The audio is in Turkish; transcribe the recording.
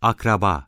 akraba.